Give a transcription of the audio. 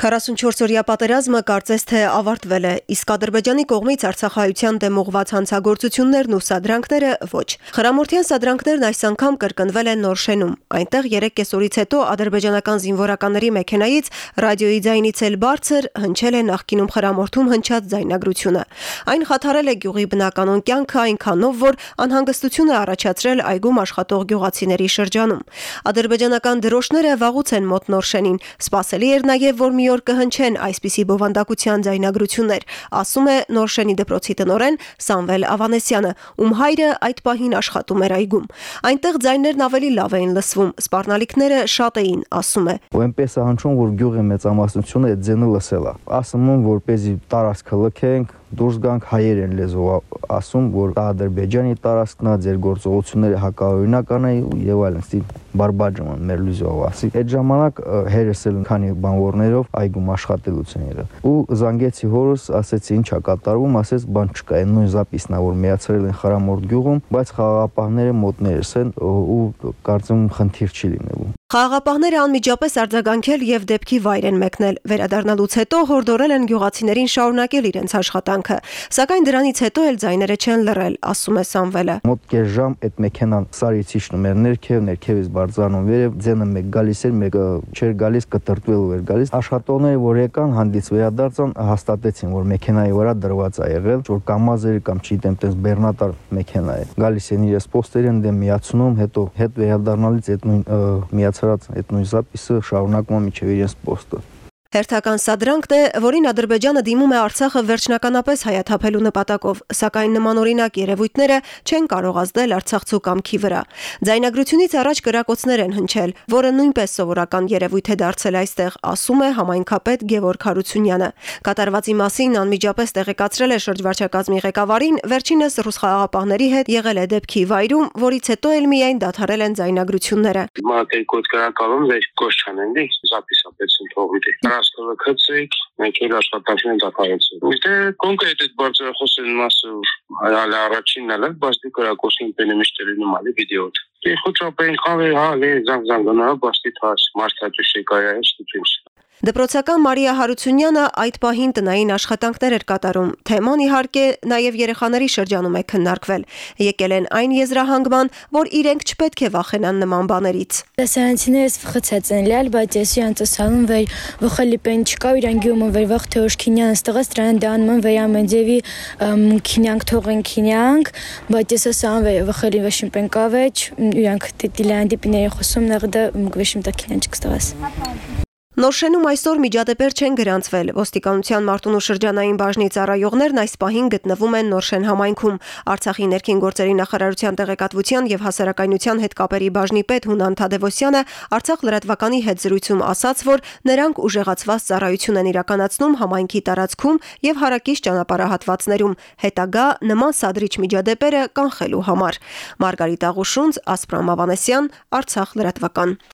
44-օրյա պատերազմը կարծես թե ավարտվել է, իսկ Ադրբեջանի կողմից Արցախայության դեմ ուղված հանցագործություններն ու սադրանքները ոչ։ Խրամորթյան սադրանքներն այս անգամ կրկնվել են Նորշենում։ Այնտեղ 3 կեսօրից հետո ադրբեջանական զինվորականների մեքենայից ռադիոյի ձայնից էլ բարձր հնչել է նախկինում Խրամորթում հնչած ձայնագրությունը։ Այն խաթարել է գյուղի բնականոն կյանքը այնքանով, որ անհանգստություն է առաջացրել այգում աշխատող գյուղացիների շրջանում։ Ադրբեջանական դրոշները վաղուց են մոտ Նորշենին։ Սպասելի էր նաև, որ մի օր կհնչեն այսպիսի բովանդակության ձայնագրություններ, ասում է Նորշենի դպրոցի տնորեն Սամվել Ավանեսյանը, ում հայրը այդ պահին աշխատում էր այգում։ Այնտեղ ձայներն ավելի լավ էին լսվում, սպառնալիքները շատ էին, ասում է։ այնպես է հնչում, որ գյուղի մեծամասնությունը այդ ձենը լսել է։ Ասում եմ, որպեսզի տարածքը լքենք, դուրս գանք հայեր են լեզվով ասում, որ Ադրբեջանի տարածքն է, ձեր գործողությունները հակաօրինական է եւ այլն, ստի բարբաջում են մեր լեզվով ասի։ Այդ ժամանակ հերս էլ քանի բանվորներով այգում աշխատելուց են եղել։ Ու զանգեցի հորս, ասեցի ինչա կատարվում, ասեց բան չկա, այն նույն զապիսն է, որ միացրել են Խրամորդ գյուղում, բայց խաղաղապահները մոտներս են ու կարծում խնդիր չի լինելու։ Խաղաղապահները անմիջապես արձագանքել եւ դեպքի վայր են մեկնել։ Վերադառնալուց հետո հորդորել են գյուղացիներին շարունակել իրենց աշխատանքը, սակայն դրանից հետո էլ ձայները չեն լռել, ասում է Սամվելը։ Մոտ կես ժամ այդ մեքենան սարից իջնում էր ներքև, ներքևից բարձրանում վերև, ձենը մեկ գալիս էր, մեկը չէր գալիս, կտրտվելու էր գալիս։ Աշխատողները, որ եկան, հանդից վերադարձան, հաստատեցին, որ մեքենայի վրա դրված է եղել, որ կամազեր կամ չգիտեմ, տես բեռնատար մեքենա է։ Գալիս են իրենց պոստերին դեմ միացնում, հետո հետ վերադառնալից այդ նույն միաց բացրած այդ նույն զապիսը շարունակում է միջև իրենց պոստը։ Հերթական սադրանքն է, որին Ադրբեջանը դիմում է Արցախը վերջնականապես հայաթափելու նպատակով, սակայն նմանօրինակ երևույթները չեն կարող ազդել Արցախցու կամքի վրա։ Ձայնագրությունից առաջ կրակոցներ են հնչել, որը նույնպես սովորական երևույթ է դարձել այստեղ, ասում է համայնքապետ Գևորգ Հարությունյանը։ Կատարվածի մասին անմիջապես տեղեկացրել է շրջվարչակազմի ղեկավարին, վերջինս ռուս խաղաղապահների հետ եղել է դեպքի վայրում, որից հետո էլ միայն դադարել են ձայնագրությունները։ Մատեր կոդ կրակալում վեր կոշչանեն դի զապիսապեցին թողուտի հրաշքով քցիկ, մենք էլ աշխատանքն դակարեցինք։ Դե կոնկրետ այդ բարձրախոսի մասը հայալ առաջինն էլ, բայց դի կրակոսին պենեմիշտերի նմալի վիդեո։ Դե խոչապեն խավի հա լե զանգ զանգանա բաստի թաս մարտաճուշի կայա է ստուչինչ։ Դպրոցական Մարիա Հարությունյանը այդ պահին տնային աշխատանքներ էր կատարում։ Թեման իհարկե նաև երեխաների շրջանում է քննարկվել։ Եկել են այն եզրահանգման, որ իրենք չպետք է վախենան նման բաներից։ Տեսարանցիներս վխցած են լալ, բայց ես իրանց սալուն վեր վխելի պեն չկա, իրան գյումը վեր վախ թեոշքինյան ստղած տրան դանման վեր ամենձևի քինյանք թողեն քինյանք, բայց ես ասան վեր վխելի վեշին պեն կավեջ, իրանք դիլան դիպիների խոսում նեղդը գվեշին տա քինյան չկստղաս։ Նորշենում այսօր միջադեպեր չեն գրանցվել։ Ոստիկանության Մարտունու շրջանային բաժնի ծառայողներն այս պահին գտնվում են Նորշեն համայնքում։ Արցախի ներքին գործերի նախարարության տեղեկատվության եւ հասարակայնության հետ կապերի բաժնի պետ Հունան Թադևոսյանը Արցախ լրատվականի հետ զրույցում ասաց, որ նրանք ուժեղացված ծառայություն են իրականացնում համայնքի տարածքում եւ հարակից ճանապարհահատվածներում հետագա նման սադրիչ միջադեպերը կանխելու համար։ Մարգարիտ Աղուշունց, Ասպրամ Ավանեսյան, Արցախ լրատվական։